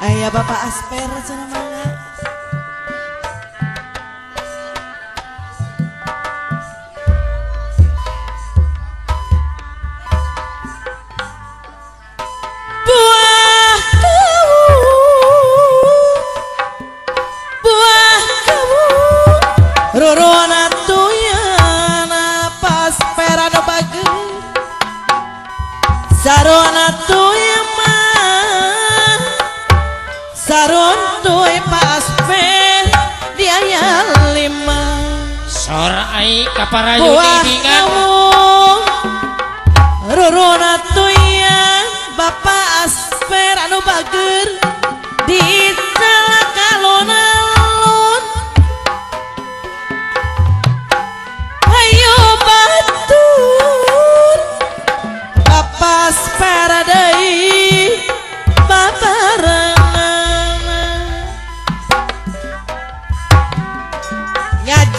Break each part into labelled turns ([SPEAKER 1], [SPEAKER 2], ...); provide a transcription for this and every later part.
[SPEAKER 1] Ayah Bapak Asper cenah mangga. Buah kawu naik
[SPEAKER 2] kapara
[SPEAKER 1] bimbingan Rorona tuya bapa Asper anu bager. Di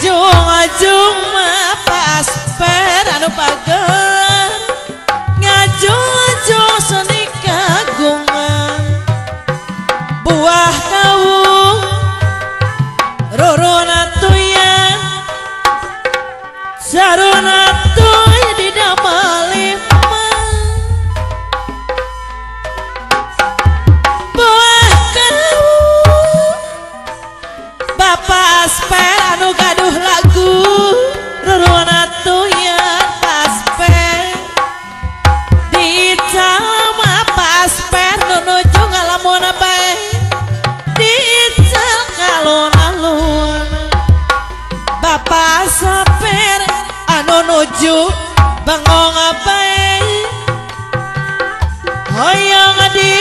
[SPEAKER 1] ngajung ngajung mah pas per anu pager. Ngajung ngajung seni kagungan. Buah kaung rorona tuyan sarona tuy di damalima buah kaung Bapak Asper anu nuju bengong apa hoyong di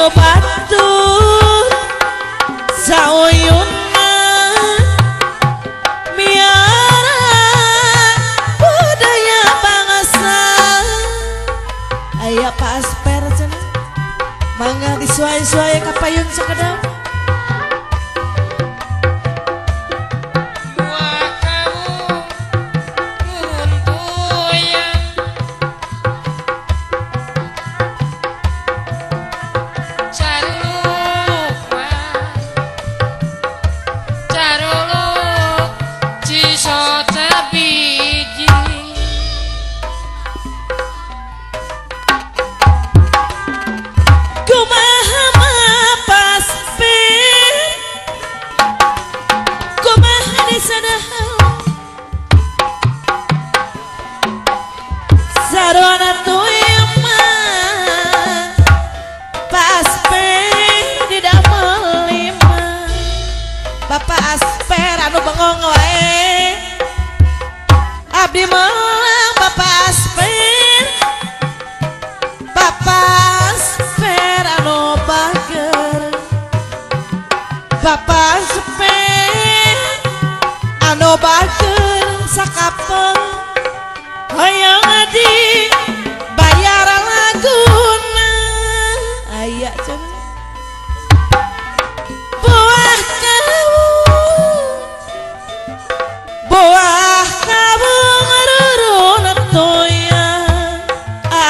[SPEAKER 1] Ayo batur Sauyuna Miara Budaya bangsa. Ayah Pak Asper cenah Mangga disuai-suai kapayun sekedap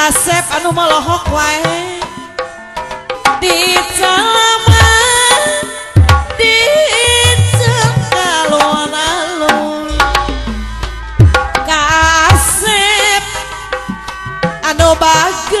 [SPEAKER 1] Asep anu melohok wae. Di calama Di calon alun. Kasep anu bager